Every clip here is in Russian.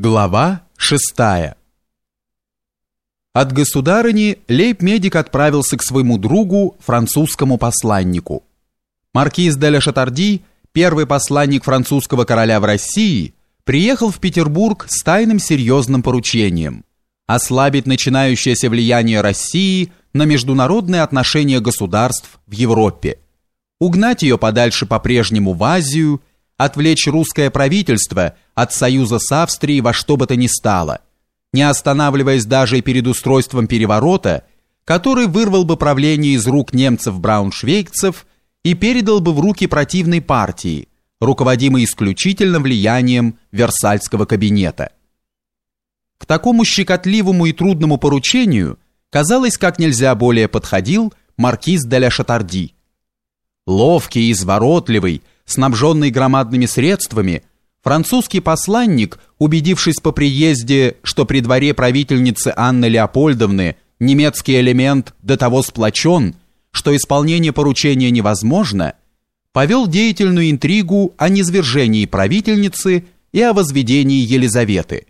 Глава шестая От государыни лейб-медик отправился к своему другу, французскому посланнику. Маркиз де ля Шатарди, первый посланник французского короля в России, приехал в Петербург с тайным серьезным поручением ослабить начинающееся влияние России на международные отношения государств в Европе, угнать ее подальше по-прежнему в Азию – отвлечь русское правительство от союза с Австрией во что бы то ни стало, не останавливаясь даже перед устройством переворота, который вырвал бы правление из рук немцев-брауншвейгцев и передал бы в руки противной партии, руководимой исключительно влиянием Версальского кабинета. К такому щекотливому и трудному поручению, казалось, как нельзя более подходил маркиз де ля Шатарди. Ловкий изворотливый, снабженный громадными средствами, французский посланник, убедившись по приезде, что при дворе правительницы Анны Леопольдовны немецкий элемент до того сплочен, что исполнение поручения невозможно, повел деятельную интригу о низвержении правительницы и о возведении Елизаветы.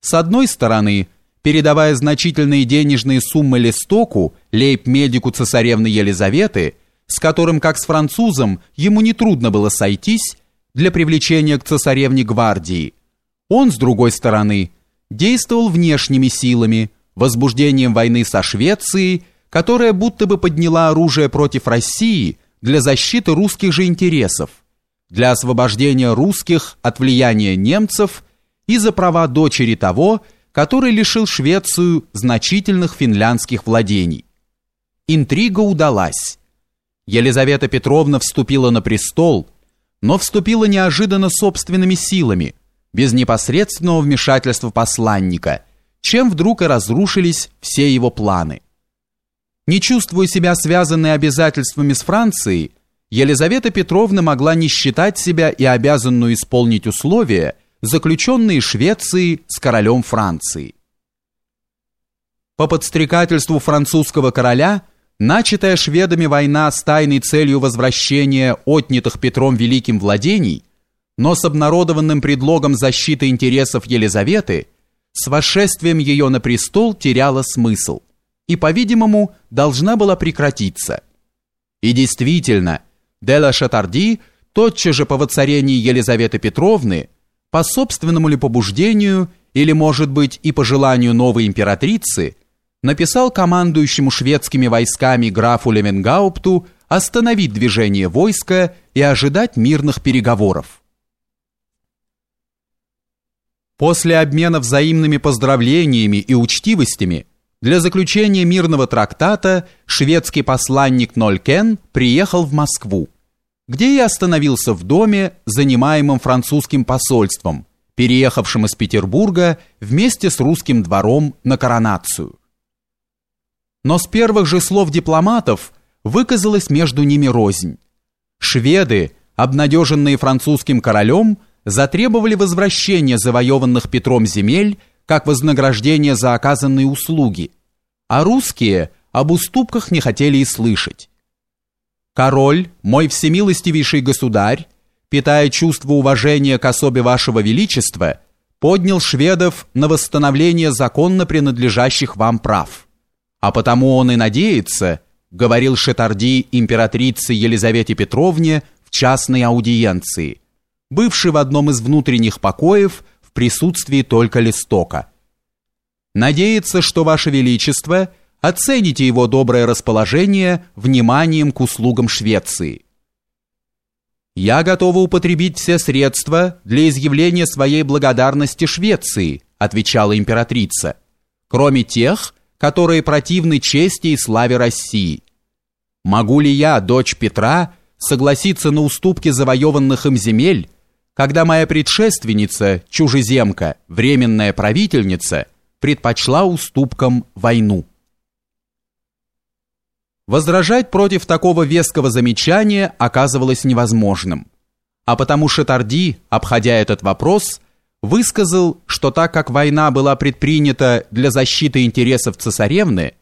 С одной стороны, передавая значительные денежные суммы Листоку, лейб-медику цесаревны Елизаветы, с которым, как с французом, ему нетрудно было сойтись для привлечения к цесаревне гвардии. Он, с другой стороны, действовал внешними силами, возбуждением войны со Швецией, которая будто бы подняла оружие против России для защиты русских же интересов, для освобождения русских от влияния немцев и за права дочери того, который лишил Швецию значительных финляндских владений. Интрига удалась. Елизавета Петровна вступила на престол, но вступила неожиданно собственными силами, без непосредственного вмешательства посланника, чем вдруг и разрушились все его планы. Не чувствуя себя связанной обязательствами с Францией, Елизавета Петровна могла не считать себя и обязанную исполнить условия, заключенные Швецией с королем Франции. По подстрекательству французского короля – Начатая шведами война с тайной целью возвращения отнятых Петром Великим владений, но с обнародованным предлогом защиты интересов Елизаветы, с восшествием ее на престол теряла смысл и, по-видимому, должна была прекратиться. И действительно, Дела Шатарди тотчас же по воцарении Елизаветы Петровны, по собственному ли побуждению или, может быть, и по желанию новой императрицы, написал командующему шведскими войсками графу Левенгаупту остановить движение войска и ожидать мирных переговоров. После обмена взаимными поздравлениями и учтивостями для заключения мирного трактата шведский посланник Нолькен приехал в Москву, где и остановился в доме, занимаемом французским посольством, переехавшим из Петербурга вместе с русским двором на коронацию. Но с первых же слов дипломатов выказалась между ними рознь. Шведы, обнадеженные французским королем, затребовали возвращения завоеванных Петром земель как вознаграждение за оказанные услуги, а русские об уступках не хотели и слышать. Король, мой всемилостивейший государь, питая чувство уважения к особе вашего величества, поднял шведов на восстановление законно принадлежащих вам прав. А потому он и надеется, говорил Шетарди императрице Елизавете Петровне в частной аудиенции, бывшей в одном из внутренних покоев в присутствии только Листока. Надеется, что Ваше Величество оцените его доброе расположение вниманием к услугам Швеции. Я готова употребить все средства для изъявления своей благодарности Швеции, отвечала императрица, кроме тех, которые противны чести и славе России. Могу ли я, дочь Петра, согласиться на уступки завоеванных им земель, когда моя предшественница, чужеземка, временная правительница, предпочла уступкам войну? Возражать против такого веского замечания оказывалось невозможным, а потому Шатарди, обходя этот вопрос, высказал, что так как война была предпринята для защиты интересов цесаревны,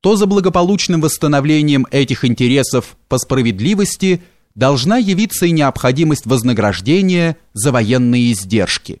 то за благополучным восстановлением этих интересов по справедливости должна явиться и необходимость вознаграждения за военные издержки.